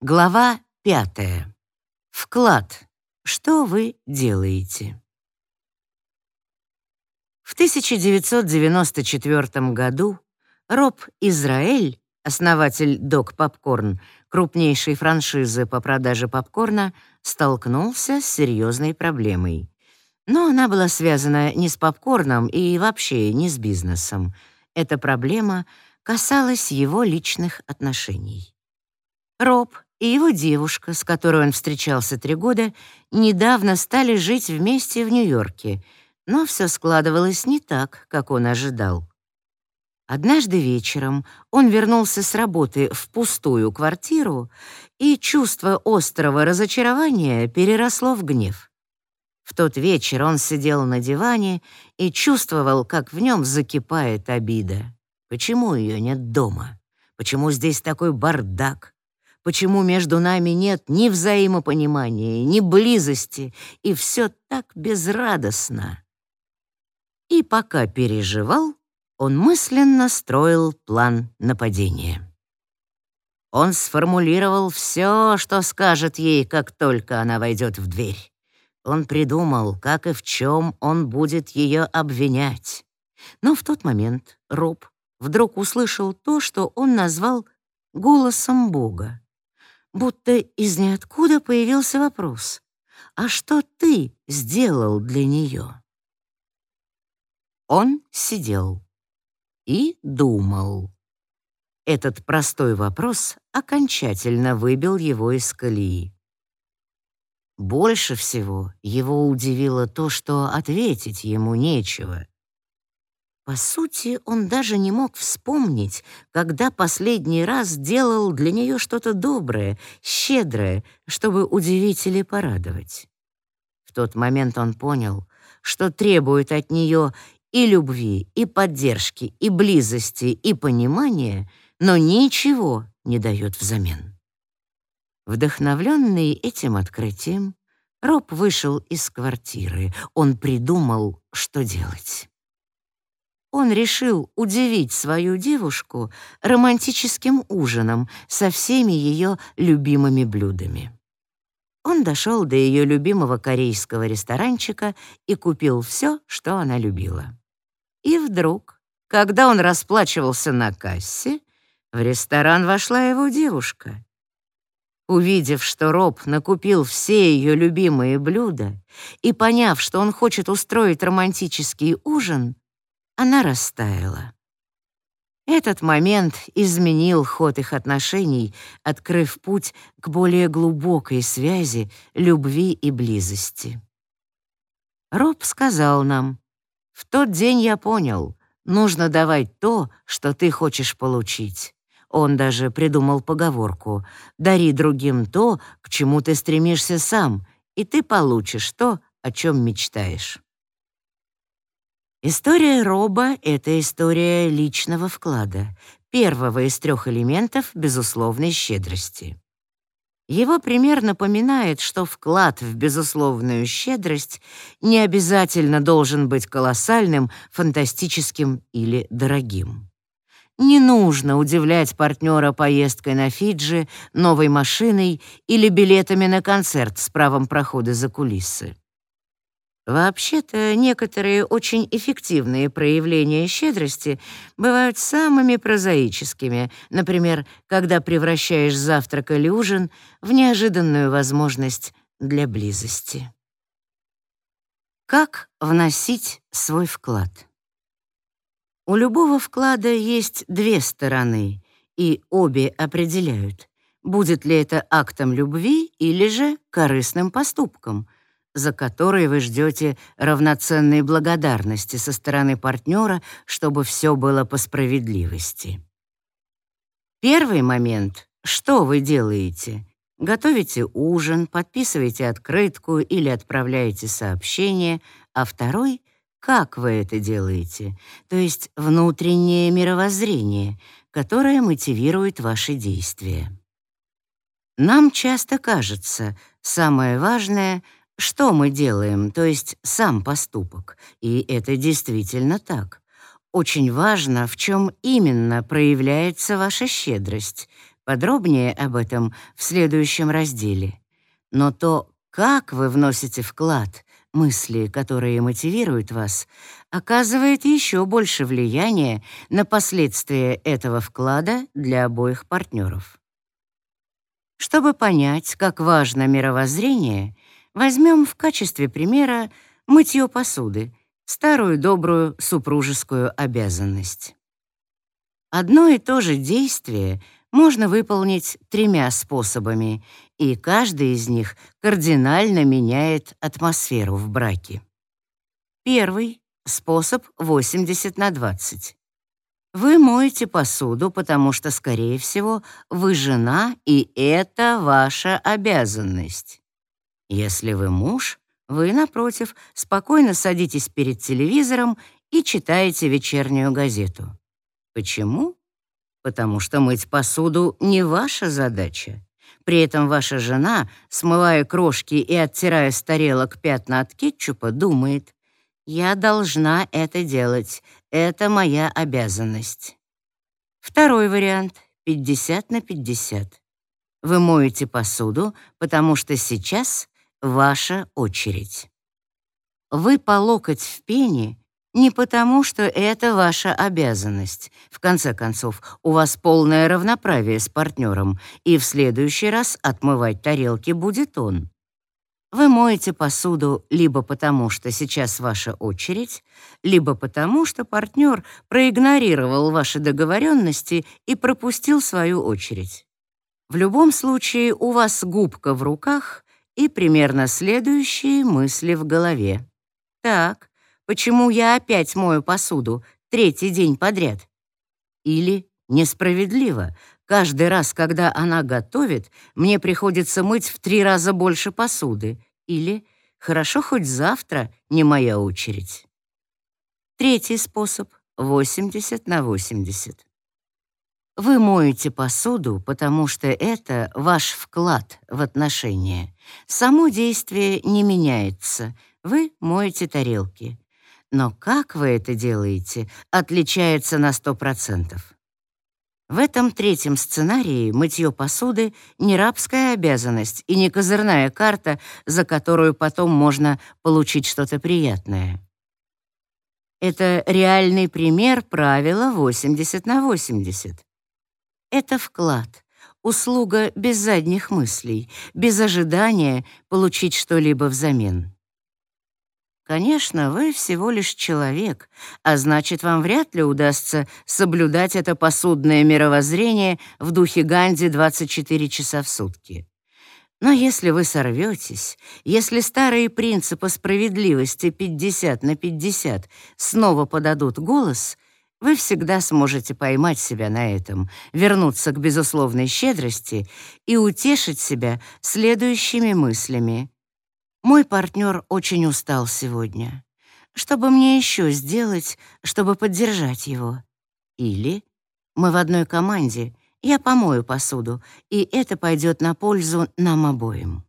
Глава пятая. Вклад. Что вы делаете? В 1994 году Роб Израиль, основатель Dog Popcorn, крупнейшей франшизы по продаже попкорна, столкнулся с серьезной проблемой. Но она была связана не с попкорном и вообще не с бизнесом. Эта проблема касалась его личных отношений. Роб и его девушка, с которой он встречался три года, недавно стали жить вместе в Нью-Йорке, но все складывалось не так, как он ожидал. Однажды вечером он вернулся с работы в пустую квартиру, и чувство острого разочарования переросло в гнев. В тот вечер он сидел на диване и чувствовал, как в нем закипает обида. Почему ее нет дома? Почему здесь такой бардак? Почему между нами нет ни взаимопонимания, ни близости, и все так безрадостно. И пока переживал, он мысленно строил план нападения. Он сформулировал все, что скажет ей, как только она войдет в дверь. Он придумал, как и в чем он будет ее обвинять. Но в тот момент Роб вдруг услышал то, что он назвал голосом Бога будто из ниоткуда появился вопрос. «А что ты сделал для нее?» Он сидел и думал. Этот простой вопрос окончательно выбил его из колеи. Больше всего его удивило то, что ответить ему нечего. По сути, он даже не мог вспомнить, когда последний раз делал для нее что-то доброе, щедрое, чтобы удивить или порадовать. В тот момент он понял, что требует от нее и любви, и поддержки, и близости, и понимания, но ничего не дает взамен. Вдохновленный этим открытием, Роб вышел из квартиры. Он придумал, что делать он решил удивить свою девушку романтическим ужином со всеми ее любимыми блюдами. Он дошел до ее любимого корейского ресторанчика и купил все, что она любила. И вдруг, когда он расплачивался на кассе, в ресторан вошла его девушка. Увидев, что Роб накупил все ее любимые блюда и поняв, что он хочет устроить романтический ужин, она растаяла. Этот момент изменил ход их отношений, открыв путь к более глубокой связи, любви и близости. Роб сказал нам, «В тот день я понял, нужно давать то, что ты хочешь получить». Он даже придумал поговорку «Дари другим то, к чему ты стремишься сам, и ты получишь то, о чем мечтаешь». История Роба — это история личного вклада, первого из трех элементов безусловной щедрости. Его пример напоминает, что вклад в безусловную щедрость не обязательно должен быть колоссальным, фантастическим или дорогим. Не нужно удивлять партнера поездкой на Фиджи, новой машиной или билетами на концерт с правом прохода за кулисы. Вообще-то, некоторые очень эффективные проявления щедрости бывают самыми прозаическими, например, когда превращаешь завтрак или ужин в неожиданную возможность для близости. Как вносить свой вклад? У любого вклада есть две стороны, и обе определяют, будет ли это актом любви или же корыстным поступком — за которые вы ждете равноценной благодарности со стороны партнера, чтобы все было по справедливости. Первый момент — что вы делаете? Готовите ужин, подписываете открытку или отправляете сообщение, а второй — как вы это делаете, то есть внутреннее мировоззрение, которое мотивирует ваши действия. Нам часто кажется, самое важное — что мы делаем, то есть сам поступок. И это действительно так. Очень важно, в чем именно проявляется ваша щедрость. Подробнее об этом в следующем разделе. Но то, как вы вносите вклад, мысли, которые мотивируют вас, оказывает еще больше влияния на последствия этого вклада для обоих партнеров. Чтобы понять, как важно мировоззрение, возьмем в качестве примера мытье посуды, старую добрую супружескую обязанность. Одно и то же действие можно выполнить тремя способами, и каждый из них кардинально меняет атмосферу в браке. Первый — способ 80 на 20. Вы моете посуду, потому что, скорее всего, вы жена, и это ваша обязанность. Если вы муж, вы, напротив, спокойно садитесь перед телевизором и читаете вечернюю газету. Почему? Потому что мыть посуду не ваша задача. При этом ваша жена, смывая крошки и оттирая с тарелок пятна от кетчупа, думает, «Я должна это делать, это моя обязанность». Второй вариант — 50 на 50. Вы моете посуду, потому что сейчас ваша очередь. Вы по локоть в пене не потому, что это ваша обязанность. В конце концов, у вас полное равноправие с партнером, и в следующий раз отмывать тарелки будет он. Вы моете посуду либо потому, что сейчас ваша очередь, либо потому, что партнер проигнорировал ваши договоренности и пропустил свою очередь. В любом случае у вас губка в руках и примерно следующие мысли в голове. Так, Почему я опять мою посуду третий день подряд? Или несправедливо. Каждый раз, когда она готовит, мне приходится мыть в три раза больше посуды. Или хорошо хоть завтра не моя очередь. Третий способ — 80 на 80. Вы моете посуду, потому что это ваш вклад в отношения. Само действие не меняется. Вы моете тарелки. Но как вы это делаете, отличается на 100%. В этом третьем сценарии мытье посуды не рабская обязанность и не козырная карта, за которую потом можно получить что-то приятное. Это реальный пример правила 80 на 80. Это вклад, услуга без задних мыслей, без ожидания получить что-либо взамен. Конечно, вы всего лишь человек, а значит, вам вряд ли удастся соблюдать это посудное мировоззрение в духе Ганди 24 часа в сутки. Но если вы сорветесь, если старые принципы справедливости 50 на 50 снова подадут голос, вы всегда сможете поймать себя на этом, вернуться к безусловной щедрости и утешить себя следующими мыслями. Мой партнер очень устал сегодня. Что бы мне еще сделать, чтобы поддержать его? Или мы в одной команде, я помою посуду, и это пойдет на пользу нам обоим.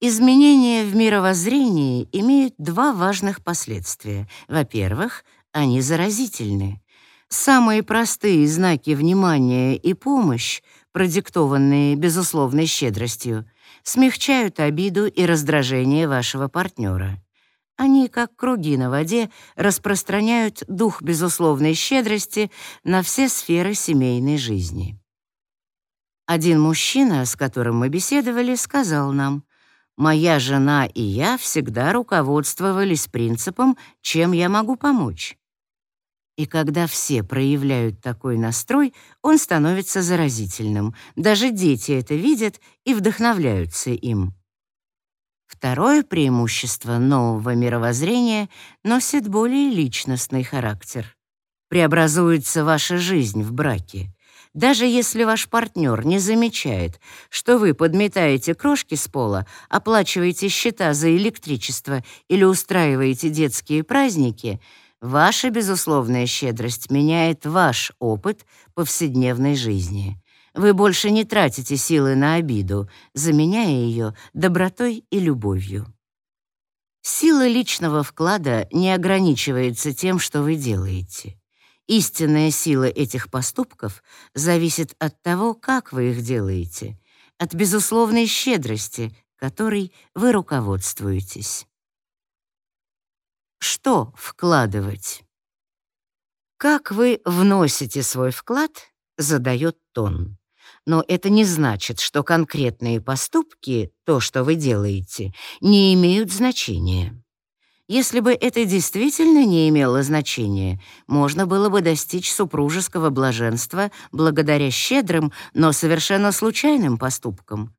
Изменения в мировоззрении имеют два важных последствия. Во-первых, они заразительны. Самые простые знаки внимания и помощь, продиктованные безусловной щедростью, смягчают обиду и раздражение вашего партнера. Они, как круги на воде, распространяют дух безусловной щедрости на все сферы семейной жизни. Один мужчина, с которым мы беседовали, сказал нам, «Моя жена и я всегда руководствовались принципом, чем я могу помочь. И когда все проявляют такой настрой, он становится заразительным. Даже дети это видят и вдохновляются им. Второе преимущество нового мировоззрения носит более личностный характер. Преобразуется ваша жизнь в браке. Даже если ваш партнер не замечает, что вы подметаете крошки с пола, оплачиваете счета за электричество или устраиваете детские праздники — Ваша безусловная щедрость меняет ваш опыт повседневной жизни. Вы больше не тратите силы на обиду, заменяя ее добротой и любовью. Сила личного вклада не ограничивается тем, что вы делаете. истинная сила этих поступков зависит от того, как вы их делаете, от безусловной щедрости, которой вы руководствуетесь. Что вкладывать? Как вы вносите свой вклад, задает тон. Но это не значит, что конкретные поступки, то, что вы делаете, не имеют значения. Если бы это действительно не имело значения, можно было бы достичь супружеского блаженства благодаря щедрым, но совершенно случайным поступкам.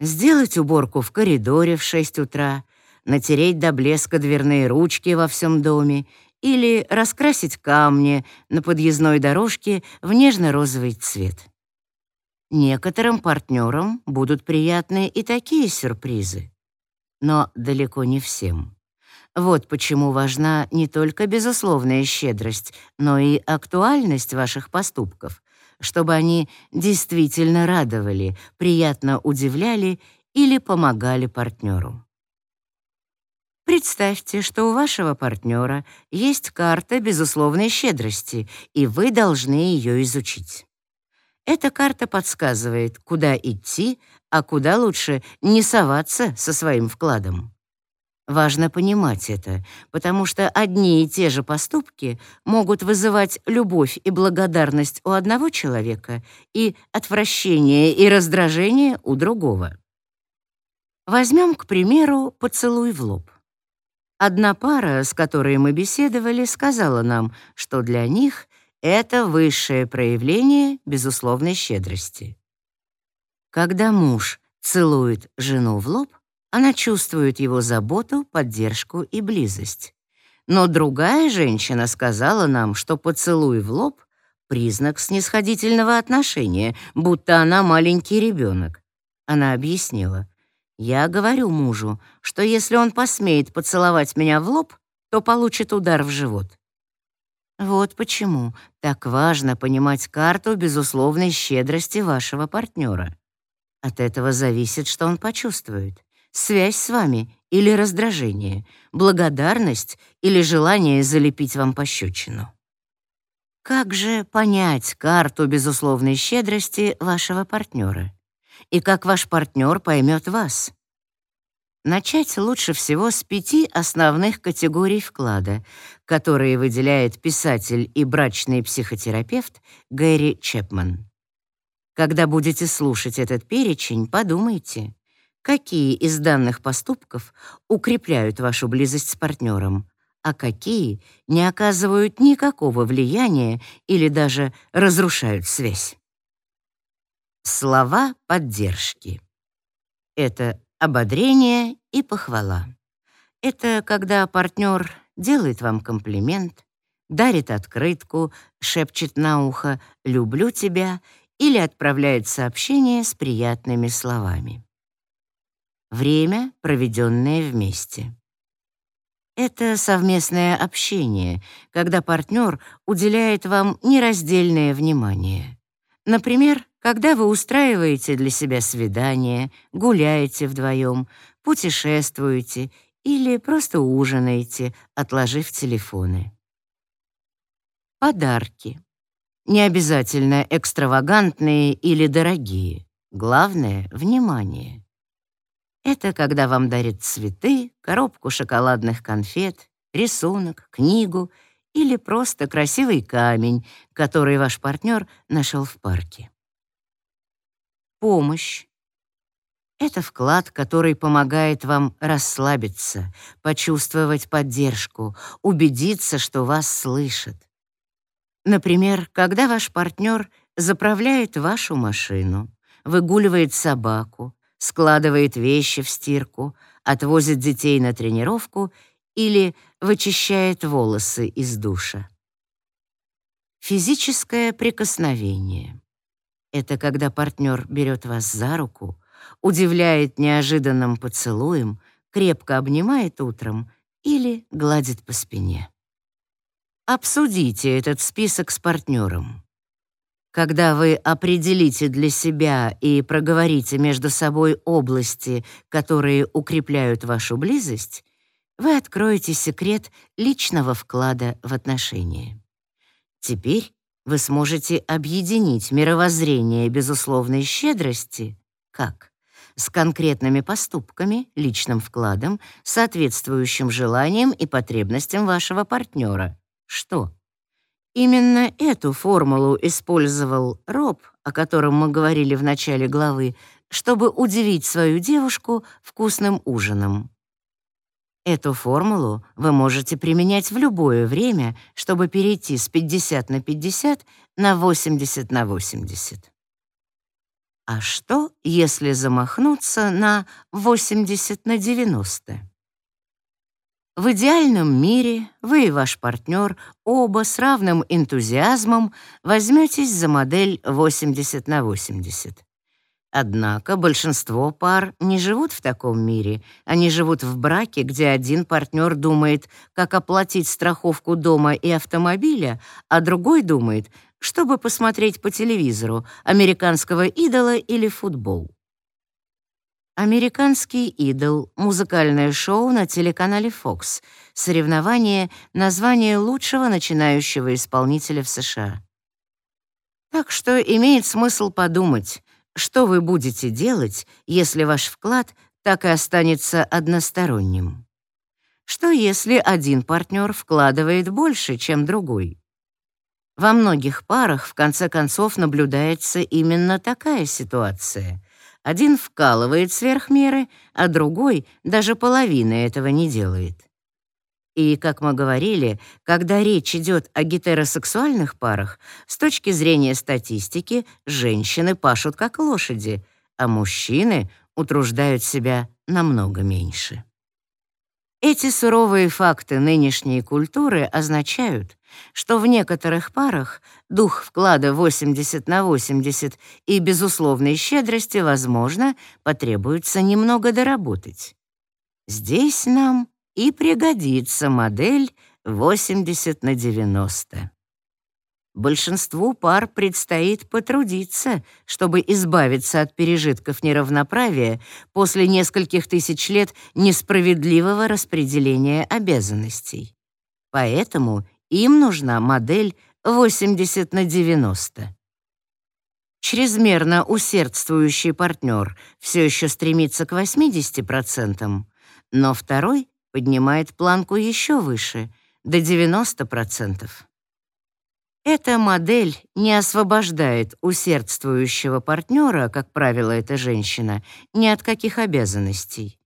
Сделать уборку в коридоре в 6 утра, натереть до блеска дверные ручки во всем доме или раскрасить камни на подъездной дорожке в нежно-розовый цвет. Некоторым партнерам будут приятны и такие сюрпризы, но далеко не всем. Вот почему важна не только безусловная щедрость, но и актуальность ваших поступков, чтобы они действительно радовали, приятно удивляли или помогали партнеру. Представьте, что у вашего партнера есть карта безусловной щедрости, и вы должны ее изучить. Эта карта подсказывает, куда идти, а куда лучше не соваться со своим вкладом. Важно понимать это, потому что одни и те же поступки могут вызывать любовь и благодарность у одного человека и отвращение и раздражение у другого. Возьмем, к примеру, поцелуй в лоб. Одна пара, с которой мы беседовали, сказала нам, что для них это высшее проявление безусловной щедрости. Когда муж целует жену в лоб, она чувствует его заботу, поддержку и близость. Но другая женщина сказала нам, что поцелуй в лоб — признак снисходительного отношения, будто она маленький ребенок. Она объяснила. «Я говорю мужу, что если он посмеет поцеловать меня в лоб, то получит удар в живот». Вот почему так важно понимать карту безусловной щедрости вашего партнера. От этого зависит, что он почувствует связь с вами или раздражение, благодарность или желание залепить вам пощечину. Как же понять карту безусловной щедрости вашего партнера? И как ваш партнер поймет вас? Начать лучше всего с пяти основных категорий вклада, которые выделяет писатель и брачный психотерапевт Гэри Чепман. Когда будете слушать этот перечень, подумайте, какие из данных поступков укрепляют вашу близость с партнером, а какие не оказывают никакого влияния или даже разрушают связь. Слова поддержки. Это ободрение и похвала. Это когда партнер делает вам комплимент, дарит открытку, шепчет на ухо «люблю тебя» или отправляет сообщение с приятными словами. Время, проведенное вместе. Это совместное общение, когда партнер уделяет вам нераздельное внимание. Например, когда вы устраиваете для себя свидание, гуляете вдвоем, путешествуете или просто ужинаете, отложив телефоны. Подарки. Не обязательно экстравагантные или дорогие. Главное — внимание. Это когда вам дарят цветы, коробку шоколадных конфет, рисунок, книгу или просто красивый камень, который ваш партнер нашел в парке. Помощь. Это вклад, который помогает вам расслабиться, почувствовать поддержку, убедиться, что вас слышат. Например, когда ваш партнер заправляет вашу машину, выгуливает собаку, складывает вещи в стирку, отвозит детей на тренировку или вычищает волосы из душа. Физическое прикосновение. Это когда партнер берет вас за руку, удивляет неожиданным поцелуем, крепко обнимает утром или гладит по спине. Обсудите этот список с партнером. Когда вы определите для себя и проговорите между собой области, которые укрепляют вашу близость, вы откроете секрет личного вклада в отношения. Теперь вы сможете объединить мировоззрение безусловной щедрости как? С конкретными поступками, личным вкладом, соответствующим желаниям и потребностям вашего партнера. Что? Именно эту формулу использовал Роб, о котором мы говорили в начале главы, чтобы удивить свою девушку вкусным ужином. Эту формулу вы можете применять в любое время, чтобы перейти с 50 на 50 на 80 на 80. А что, если замахнуться на 80 на 90? В идеальном мире вы и ваш партнер оба с равным энтузиазмом возьметесь за модель 80 на 80. Однако большинство пар не живут в таком мире. Они живут в браке, где один партнер думает, как оплатить страховку дома и автомобиля, а другой думает, чтобы посмотреть по телевизору американского идола или футбол. Американский идол музыкальное шоу на телеканале Fox. Соревнование название лучшего начинающего исполнителя в США. Так что имеет смысл подумать, что вы будете делать, если ваш вклад так и останется односторонним. Что если один партнер вкладывает больше, чем другой? Во многих парах в конце концов наблюдается именно такая ситуация. Один вкалывает сверх меры, а другой даже половины этого не делает. И, как мы говорили, когда речь идет о гетеросексуальных парах, с точки зрения статистики, женщины пашут как лошади, а мужчины утруждают себя намного меньше. Эти суровые факты нынешней культуры означают, что в некоторых парах дух вклада 80 на 80 и безусловной щедрости, возможно, потребуется немного доработать. Здесь нам и пригодится модель 80 на 90. Большинству пар предстоит потрудиться, чтобы избавиться от пережитков неравноправия после нескольких тысяч лет несправедливого распределения обязанностей. Поэтому им нужна модель 80 на 90. Чрезмерно усердствующий партнер все еще стремится к 80%, но второй поднимает планку еще выше, до 90%. Эта модель не освобождает усердствующего партнера, как правило, эта женщина, ни от каких обязанностей.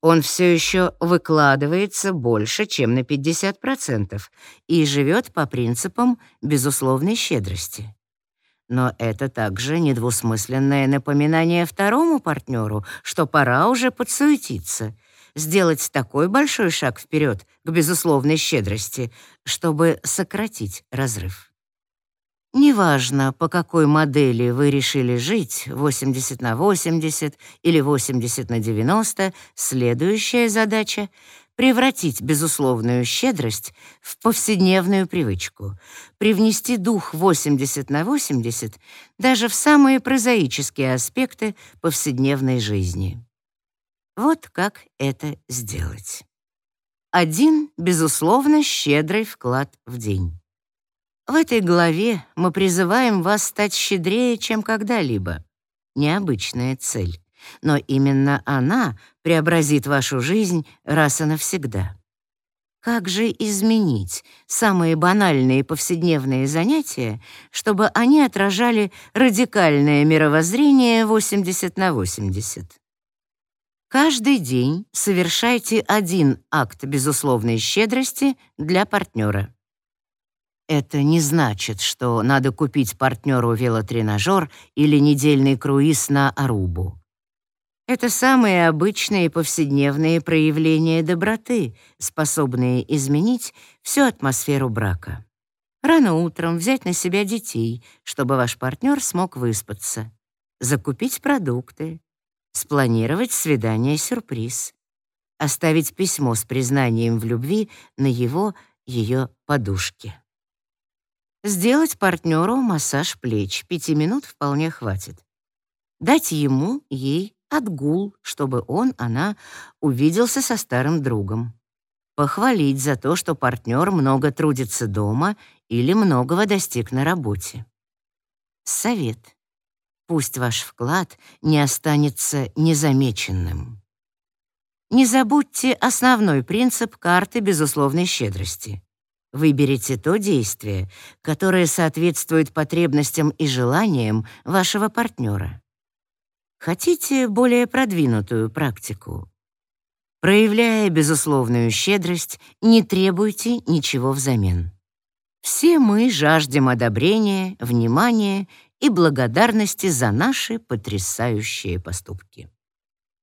Он все еще выкладывается больше, чем на 50%, и живет по принципам безусловной щедрости. Но это также недвусмысленное напоминание второму партнеру, что пора уже подсуетиться — сделать такой большой шаг вперед к безусловной щедрости, чтобы сократить разрыв. Неважно, по какой модели вы решили жить, 80 на 80 или 80 на 90, следующая задача — превратить безусловную щедрость в повседневную привычку, привнести дух 80 на 80 даже в самые прозаические аспекты повседневной жизни. Вот как это сделать. Один, безусловно, щедрый вклад в день. В этой главе мы призываем вас стать щедрее, чем когда-либо. Необычная цель, но именно она преобразит вашу жизнь раз и навсегда. Как же изменить самые банальные повседневные занятия, чтобы они отражали радикальное мировоззрение 80 на 80? Каждый день совершайте один акт безусловной щедрости для партнера. Это не значит, что надо купить партнеру велотренажер или недельный круиз на Арубу. Это самые обычные повседневные проявления доброты, способные изменить всю атмосферу брака. Рано утром взять на себя детей, чтобы ваш партнер смог выспаться. Закупить продукты, спланировать свидание-сюрприз, оставить письмо с признанием в любви на его, ее подушке. Сделать партнеру массаж плеч, пяти минут вполне хватит. Дать ему, ей отгул, чтобы он, она увиделся со старым другом. Похвалить за то, что партнер много трудится дома или многого достиг на работе. Совет. Пусть ваш вклад не останется незамеченным. Не забудьте основной принцип карты безусловной щедрости. Выберите то действие, которое соответствует потребностям и желаниям вашего партнера. Хотите более продвинутую практику? Проявляя безусловную щедрость, не требуйте ничего взамен. Все мы жаждем одобрения, внимания и благодарности за наши потрясающие поступки.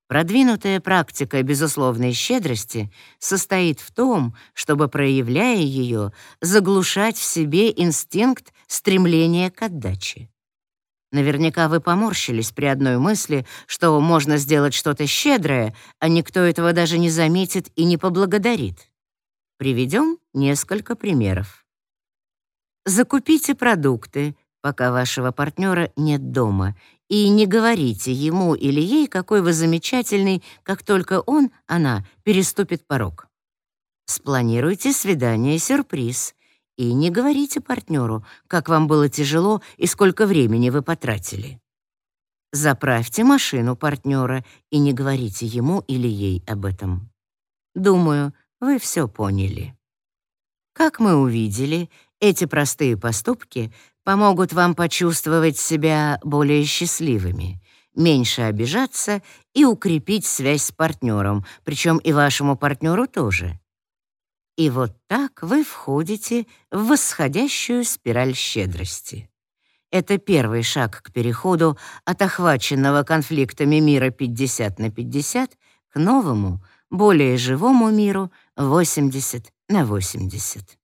Продвинутая практика безусловной щедрости состоит в том, чтобы, проявляя ее, заглушать в себе инстинкт стремления к отдаче. Наверняка вы поморщились при одной мысли, что можно сделать что-то щедрое, а никто этого даже не заметит и не поблагодарит. Приведем несколько примеров. Закупите продукты, пока вашего партнера нет дома, и не говорите ему или ей, какой вы замечательный, как только он, она, переступит порог. Спланируйте свидание-сюрприз и не говорите партнеру, как вам было тяжело и сколько времени вы потратили. Заправьте машину партнера и не говорите ему или ей об этом. Думаю, вы все поняли. Как мы увидели, эти простые поступки помогут вам почувствовать себя более счастливыми, меньше обижаться и укрепить связь с партнером, причем и вашему партнеру тоже. И вот так вы входите в восходящую спираль щедрости. Это первый шаг к переходу от охваченного конфликтами мира 50 на 50 к новому, более живому миру 80 на 80.